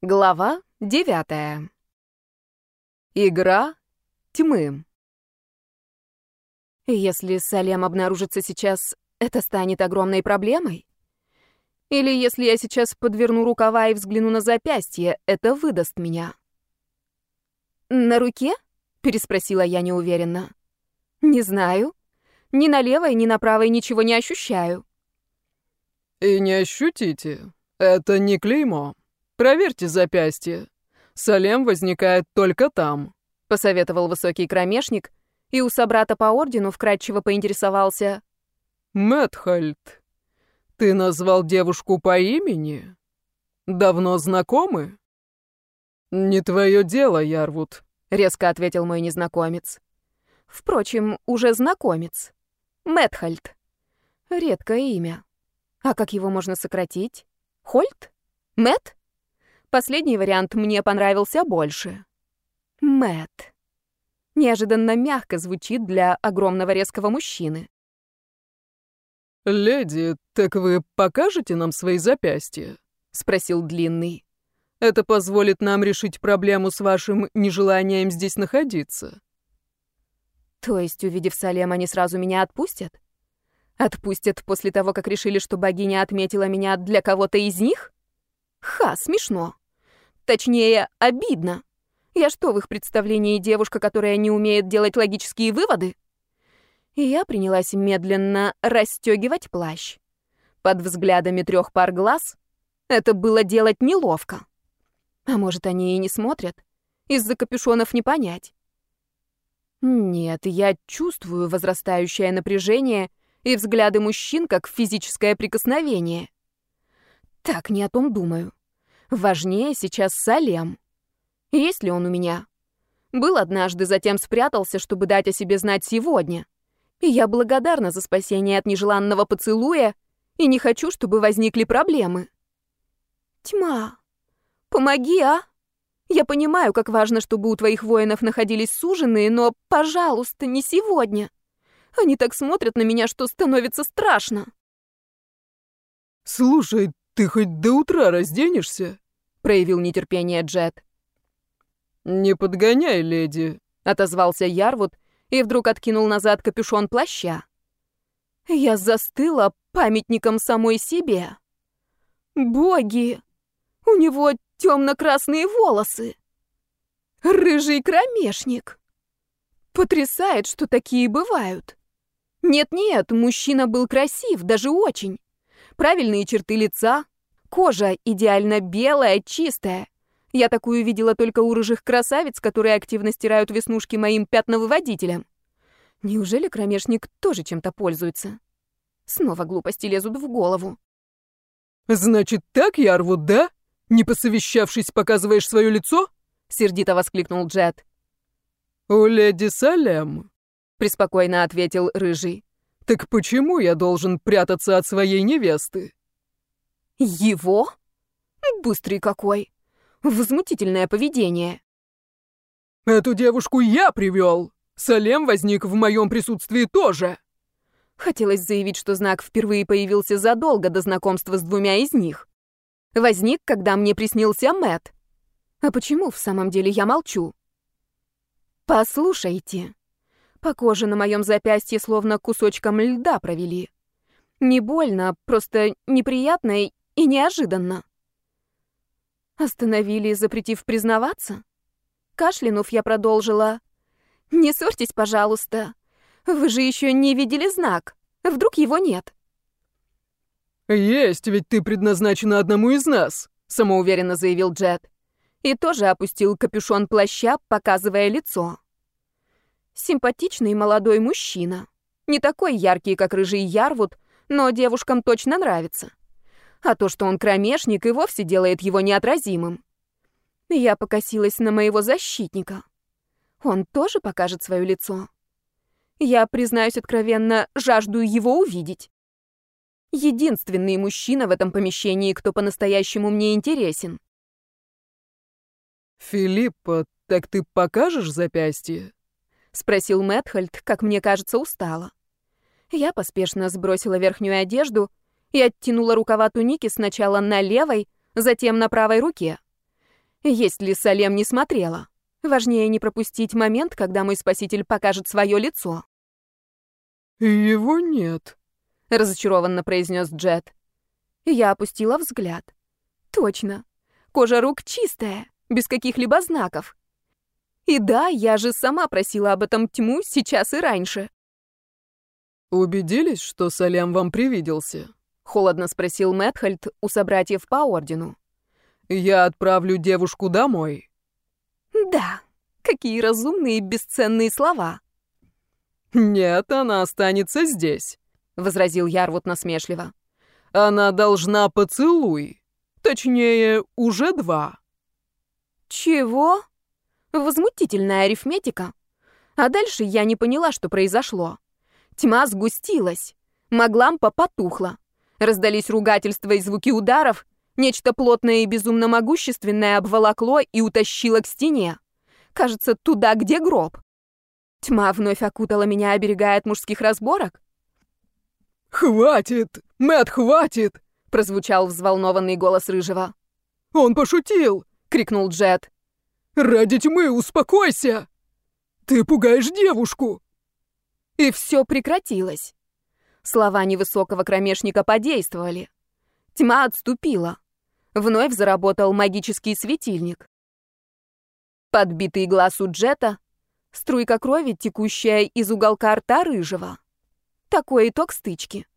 Глава девятая. Игра тьмы. Если Салем обнаружится сейчас, это станет огромной проблемой? Или если я сейчас подверну рукава и взгляну на запястье, это выдаст меня? «На руке?» — переспросила я неуверенно. «Не знаю. Ни на левой, ни на правой ничего не ощущаю». «И не ощутите. Это не клеймо», Проверьте запястье. Салем возникает только там», — посоветовал высокий кромешник, и у собрата по ордену вкратчиво поинтересовался. «Мэтхальд, ты назвал девушку по имени? Давно знакомы?» «Не твое дело, Ярвуд», — резко ответил мой незнакомец. Впрочем, уже знакомец. Мэтхальд. Редкое имя. А как его можно сократить? Хольт? Мэт? Последний вариант мне понравился больше. Мэт. Неожиданно мягко звучит для огромного резкого мужчины. «Леди, так вы покажете нам свои запястья?» — спросил Длинный. «Это позволит нам решить проблему с вашим нежеланием здесь находиться». То есть, увидев Салем, они сразу меня отпустят? Отпустят после того, как решили, что богиня отметила меня для кого-то из них? Ха, смешно. Точнее, обидно. Я что, в их представлении девушка, которая не умеет делать логические выводы? И я принялась медленно расстегивать плащ. Под взглядами трех пар глаз это было делать неловко. А может, они и не смотрят? Из-за капюшонов не понять. Нет, я чувствую возрастающее напряжение и взгляды мужчин как физическое прикосновение. Так, не о том думаю. Важнее сейчас Салем. Есть ли он у меня? Был однажды, затем спрятался, чтобы дать о себе знать сегодня. И я благодарна за спасение от нежеланного поцелуя и не хочу, чтобы возникли проблемы. Тьма, помоги, а? Я понимаю, как важно, чтобы у твоих воинов находились суженые, но, пожалуйста, не сегодня. Они так смотрят на меня, что становится страшно. Слушай, «Ты хоть до утра разденешься?» — проявил нетерпение Джет. «Не подгоняй, леди», — отозвался Ярвуд и вдруг откинул назад капюшон плаща. Я застыла памятником самой себе. Боги! У него темно-красные волосы. Рыжий кромешник. Потрясает, что такие бывают. Нет-нет, мужчина был красив, даже очень правильные черты лица, кожа идеально белая, чистая. Я такую видела только у рыжих красавиц, которые активно стирают веснушки моим пятновыводителем. Неужели кромешник тоже чем-то пользуется? Снова глупости лезут в голову. «Значит так, Ярвуд, да? Не посовещавшись, показываешь свое лицо?» — сердито воскликнул Джет. «У леди Салем», — преспокойно ответил Рыжий. Так почему я должен прятаться от своей невесты? Его? Быстрый какой. Возмутительное поведение. Эту девушку я привел. Салем возник в моем присутствии тоже. Хотелось заявить, что знак впервые появился задолго до знакомства с двумя из них. Возник, когда мне приснился Мэт. А почему в самом деле я молчу? Послушайте, по коже на моем запястье словно кусочком льда провели. Не больно, просто неприятно и неожиданно. Остановили, запретив признаваться? Кашлянув, я продолжила. «Не ссорьтесь, пожалуйста. Вы же еще не видели знак. Вдруг его нет?» «Есть, ведь ты предназначена одному из нас», — самоуверенно заявил Джет. И тоже опустил капюшон плаща, показывая лицо. Симпатичный молодой мужчина. Не такой яркий, как рыжий Ярвуд, но девушкам точно нравится. А то, что он кромешник, и вовсе делает его неотразимым. Я покосилась на моего защитника. Он тоже покажет свое лицо. Я, признаюсь откровенно, жажду его увидеть. Единственный мужчина в этом помещении, кто по-настоящему мне интересен. «Филиппа, так ты покажешь запястье?» Спросил Мэтхольд, как мне кажется, устало. Я поспешно сбросила верхнюю одежду и оттянула рукава туники сначала на левой, затем на правой руке. Есть ли Салем не смотрела? Важнее не пропустить момент, когда мой спаситель покажет свое лицо. «Его нет», — разочарованно произнес Джет. Я опустила взгляд. Точно. Кожа рук чистая, без каких-либо знаков. И да, я же сама просила об этом тьму сейчас и раньше. «Убедились, что Салям вам привиделся?» — холодно спросил Мэтхальд у собратьев по ордену. «Я отправлю девушку домой». «Да, какие разумные и бесценные слова». «Нет, она останется здесь», — возразил Ярвуд насмешливо. «Она должна поцелуй. Точнее, уже два». «Чего?» Возмутительная арифметика. А дальше я не поняла, что произошло. Тьма сгустилась. Маглампа потухла. Раздались ругательства и звуки ударов. Нечто плотное и безумно могущественное обволокло и утащило к стене. Кажется, туда, где гроб. Тьма вновь окутала меня, оберегая от мужских разборок. «Хватит! Мэт, хватит!» — прозвучал взволнованный голос Рыжего. «Он пошутил!» — крикнул Джет. «Ради тьмы, успокойся! Ты пугаешь девушку!» И все прекратилось. Слова невысокого кромешника подействовали. Тьма отступила. Вновь заработал магический светильник. Подбитый глаз у Джета Струйка крови, текущая из уголка рта рыжего. Такой итог стычки.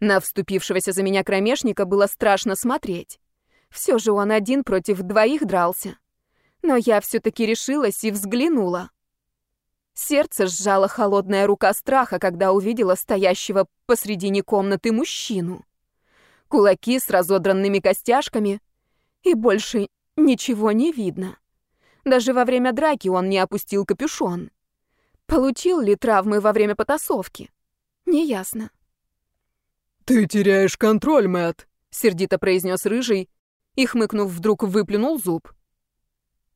На вступившегося за меня кромешника было страшно смотреть. Все же он один против двоих дрался. Но я все-таки решилась и взглянула. Сердце сжала холодная рука страха, когда увидела стоящего посредине комнаты мужчину. Кулаки с разодранными костяшками, и больше ничего не видно. Даже во время драки он не опустил капюшон. Получил ли травмы во время потасовки? Неясно. «Ты теряешь контроль, Мэтт», — сердито произнес Рыжий и, хмыкнув, вдруг выплюнул зуб.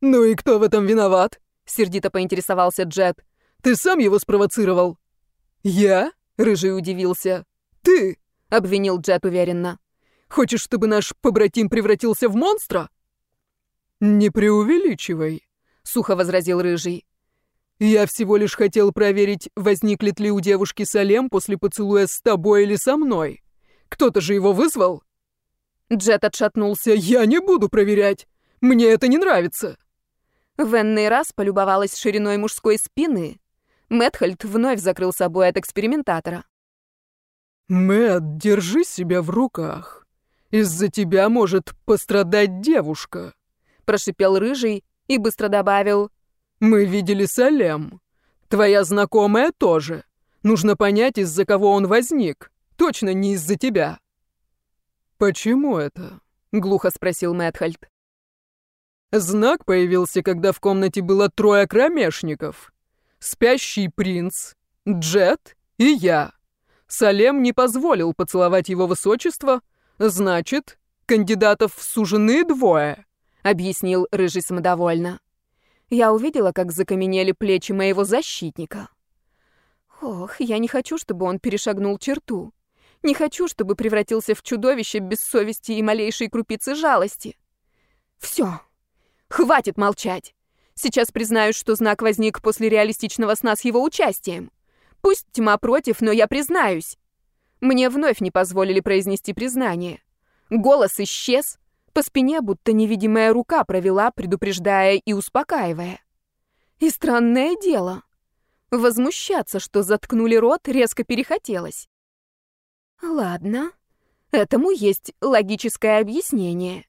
«Ну и кто в этом виноват?» — сердито поинтересовался Джет. «Ты сам его спровоцировал?» «Я?» — Рыжий удивился. «Ты?» — обвинил Джет уверенно. «Хочешь, чтобы наш побратим превратился в монстра?» «Не преувеличивай», — сухо возразил Рыжий. «Я всего лишь хотел проверить, возникнет ли у девушки Салем после поцелуя с тобой или со мной. Кто-то же его вызвал?» Джет отшатнулся. «Я не буду проверять. Мне это не нравится». В энный раз полюбовалась шириной мужской спины. Мэтхальд вновь закрыл собой от экспериментатора. «Мэтт, держи себя в руках. Из-за тебя может пострадать девушка» прошипел рыжий и быстро добавил. «Мы видели Салем. Твоя знакомая тоже. Нужно понять, из-за кого он возник. Точно не из-за тебя». «Почему это?» — глухо спросил Мэтхальд. Знак появился, когда в комнате было трое кромешников. Спящий принц, Джет и я. Салем не позволил поцеловать его высочество, значит, кандидатов сужены двое. — объяснил Рыжий самодовольно. Я увидела, как закаменели плечи моего защитника. Ох, я не хочу, чтобы он перешагнул черту. Не хочу, чтобы превратился в чудовище без совести и малейшей крупицы жалости. Все. Хватит молчать. Сейчас признаюсь, что знак возник после реалистичного сна с его участием. Пусть тьма против, но я признаюсь. Мне вновь не позволили произнести признание. Голос исчез, по спине будто невидимая рука провела, предупреждая и успокаивая. И странное дело. Возмущаться, что заткнули рот, резко перехотелось. Ладно, этому есть логическое объяснение.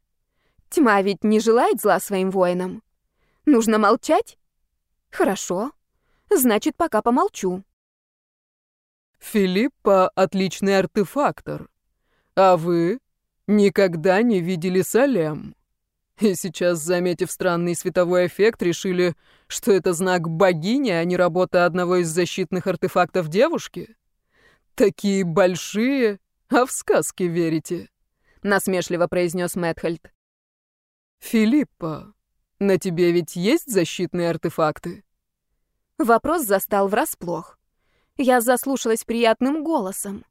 Тьма ведь не желает зла своим воинам. Нужно молчать? Хорошо. Значит, пока помолчу. Филиппа — отличный артефактор. А вы никогда не видели Салем. И сейчас, заметив странный световой эффект, решили, что это знак богини, а не работа одного из защитных артефактов девушки? Такие большие, а в сказки верите? Насмешливо произнес Мэтхальд. Филиппа, на тебе ведь есть защитные артефакты? Вопрос застал врасплох. Я заслушалась приятным голосом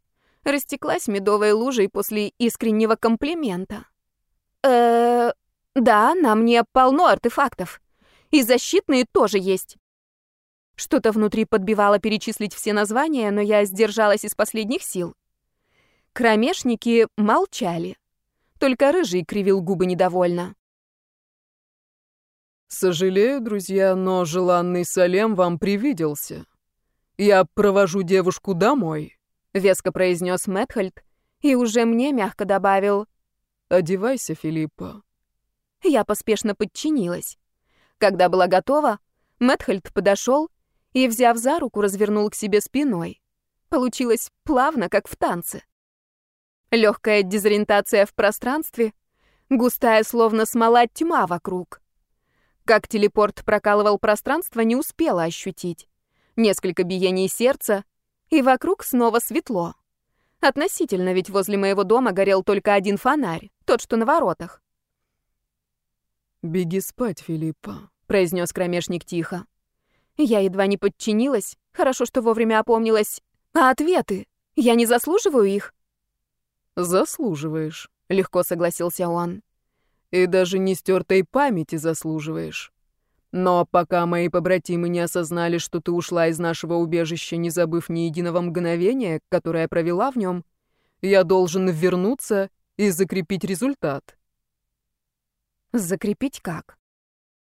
растеклась медовой лужей после искреннего комплимента. э Да, на мне полно артефактов. И защитные тоже есть. Что-то внутри подбивало перечислить все названия, но я сдержалась из последних сил. Кромешники молчали. Только рыжий кривил губы недовольно. «Сожалею, друзья, но желанный Салем вам привиделся. Я провожу девушку домой», — веско произнес Мэтхольд и уже мне мягко добавил «Одевайся, Филиппа». Я поспешно подчинилась. Когда была готова, Мэтхольд подошел и, взяв за руку, развернул к себе спиной. Получилось плавно, как в танце. Легкая дезориентация в пространстве, густая, словно смола, тьма вокруг. Как телепорт прокалывал пространство, не успела ощутить. Несколько биений сердца, и вокруг снова светло. Относительно, ведь возле моего дома горел только один фонарь, тот, что на воротах. «Беги спать, Филиппа», — произнес кромешник тихо. Я едва не подчинилась, хорошо, что вовремя опомнилась. А ответы? Я не заслуживаю их? «Заслуживаешь», — легко согласился он. «И даже не стертой памяти заслуживаешь. Но пока мои побратимы не осознали, что ты ушла из нашего убежища, не забыв ни единого мгновения, которое провела в нем, я должен вернуться и закрепить результат». «Закрепить как?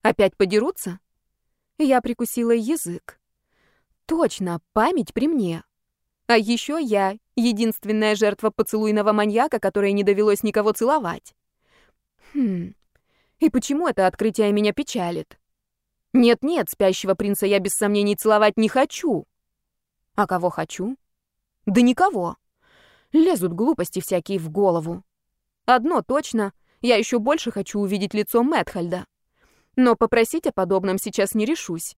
Опять подерутся?» Я прикусила язык. «Точно, память при мне. А еще я — единственная жертва поцелуйного маньяка, которой не довелось никого целовать. Хм, и почему это открытие меня печалит? Нет-нет, спящего принца я без сомнений целовать не хочу. А кого хочу? Да никого. Лезут глупости всякие в голову. Одно точно, я еще больше хочу увидеть лицо Мэтхальда. Но попросить о подобном сейчас не решусь.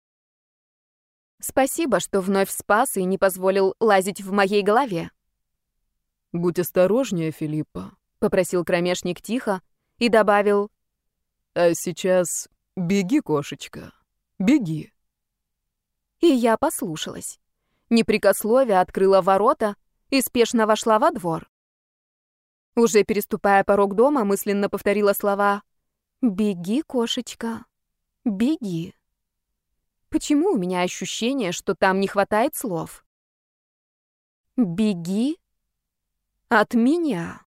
Спасибо, что вновь спас и не позволил лазить в моей голове. «Будь осторожнее, Филиппа», — попросил кромешник тихо и добавил. «А сейчас беги, кошечка, беги». И я послушалась. Непрекословие открыла ворота и спешно вошла во двор. Уже переступая порог дома, мысленно повторила слова «Беги, кошечка, беги». Почему у меня ощущение, что там не хватает слов? Беги от меня.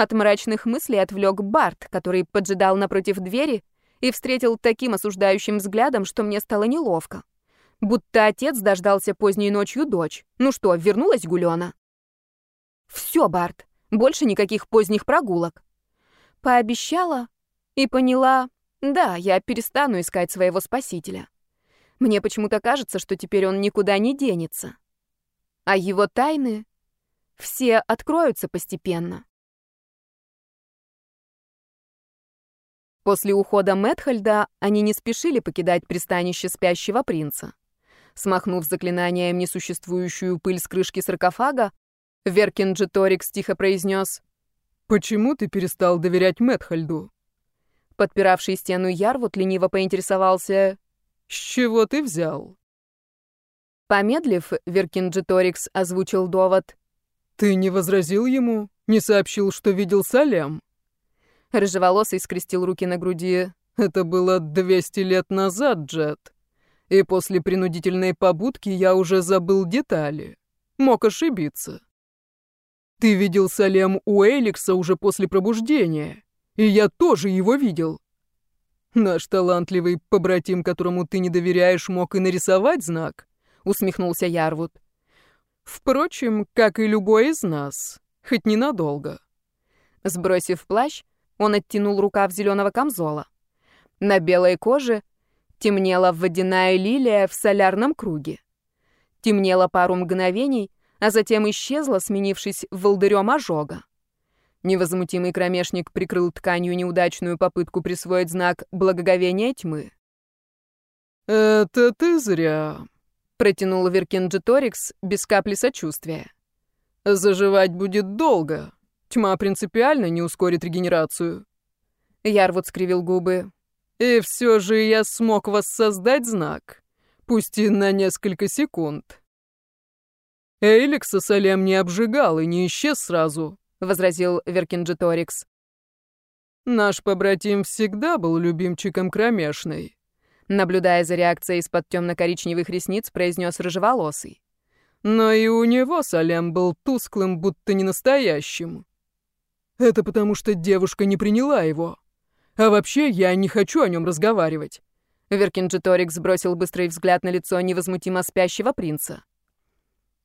От мрачных мыслей отвлек Барт, который поджидал напротив двери и встретил таким осуждающим взглядом, что мне стало неловко. Будто отец дождался поздней ночью дочь. Ну что, вернулась Гулёна? Все, Барт, больше никаких поздних прогулок. Пообещала и поняла, да, я перестану искать своего спасителя. Мне почему-то кажется, что теперь он никуда не денется. А его тайны все откроются постепенно. После ухода Мэтхальда они не спешили покидать пристанище спящего принца. Смахнув заклинанием несуществующую пыль с крышки саркофага, Веркинджиторикс тихо произнес «Почему ты перестал доверять Мэтхальду?» Подпиравший стену Ярвуд лениво поинтересовался. «С чего ты взял?» Помедлив, Веркинджиторикс озвучил довод. «Ты не возразил ему? Не сообщил, что видел Салем?» Рыжеволосый скрестил руки на груди. «Это было 200 лет назад, Джет. И после принудительной побудки я уже забыл детали. Мог ошибиться. Ты видел Салем у Эликса уже после пробуждения. И я тоже его видел. Наш талантливый побратим, которому ты не доверяешь, мог и нарисовать знак, усмехнулся Ярвуд. Впрочем, как и любой из нас, хоть ненадолго. Сбросив плащ, он оттянул рукав зеленого камзола. На белой коже темнела водяная лилия в солярном круге. Темнела пару мгновений, а затем исчезла, сменившись волдырем ожога. Невозмутимый кромешник прикрыл тканью неудачную попытку присвоить знак благоговения тьмы. «Это ты зря», — протянул Веркинджиторикс без капли сочувствия. «Заживать будет долго. Тьма принципиально не ускорит регенерацию». Ярвуд скривил губы. «И все же я смог воссоздать знак, пусть и на несколько секунд. Эйликса Салем не обжигал и не исчез сразу. — возразил Веркинджиторикс. Наш побратим всегда был любимчиком кромешной. Наблюдая за реакцией из-под темно-коричневых ресниц, произнес рыжеволосый. Но и у него Салем был тусклым, будто не настоящим. Это потому, что девушка не приняла его. А вообще, я не хочу о нем разговаривать. Веркинджиторик сбросил быстрый взгляд на лицо невозмутимо спящего принца.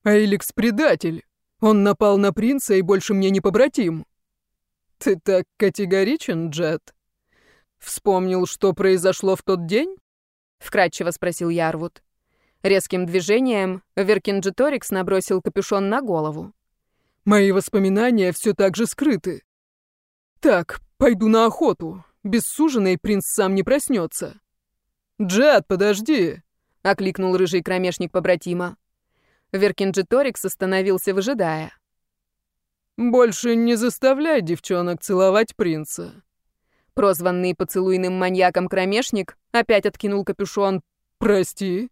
«Эйликс — предатель. Он напал на принца и больше мне не побратим». «Ты так категоричен, Джет? Вспомнил, что произошло в тот день?» — вкратчиво спросил Ярвуд. Резким движением Веркинджиторикс набросил капюшон на голову. «Мои воспоминания все так же скрыты. Так, пойду на охоту. Без суженой принц сам не проснется». «Джет, подожди!» — окликнул рыжий кромешник побратима. Веркинджиторикс остановился, выжидая. «Больше не заставляй девчонок целовать принца». Прозванный поцелуйным маньяком кромешник опять откинул капюшон. «Прости».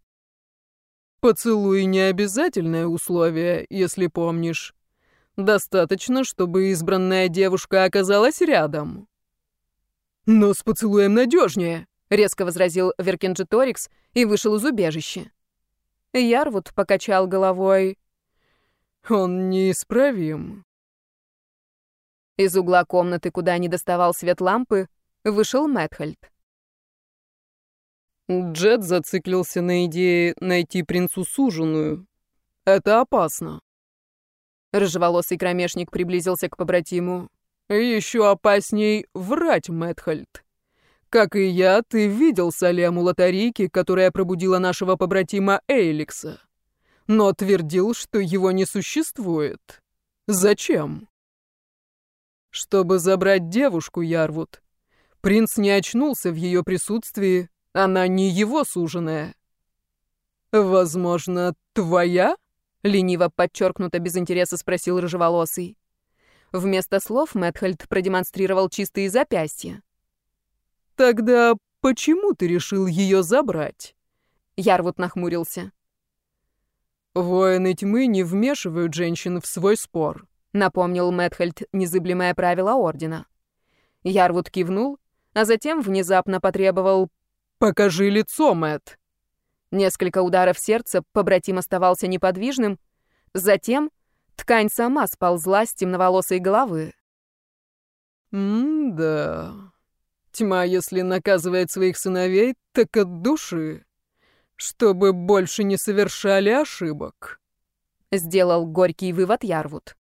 «Поцелуй — не обязательное условие, если помнишь. Достаточно, чтобы избранная девушка оказалась рядом». «Но с поцелуем надежнее», резко возразил Веркинджиторикс и вышел из убежища. Ярвуд покачал головой. Он неисправим. Из угла комнаты, куда не доставал свет лампы, вышел Мэтхальд. Джет зациклился на идее найти принцу суженую. Это опасно. Рыжеволосый кромешник приблизился к побратиму. Еще опасней врать, Мэтхальд. Как и я, ты видел Салему Лотарики, которая пробудила нашего побратима Эйликса. Но твердил, что его не существует. Зачем? Чтобы забрать девушку, Ярвуд. Принц не очнулся в ее присутствии, она не его суженая. Возможно, твоя? Лениво подчеркнуто без интереса спросил рыжеволосый. Вместо слов Мэтхальд продемонстрировал чистые запястья. Тогда почему ты решил ее забрать? Ярвуд нахмурился. Воины тьмы не вмешивают женщин в свой спор, напомнил Мэтхельд незыблемое правило ордена. Ярвуд кивнул, а затем внезапно потребовал «Покажи лицо, Мэт. Несколько ударов сердца, побратим оставался неподвижным, затем ткань сама сползла с темноволосой головы. «М-да...» Тьма, если наказывает своих сыновей, так от души, чтобы больше не совершали ошибок. Сделал горький вывод Ярвуд.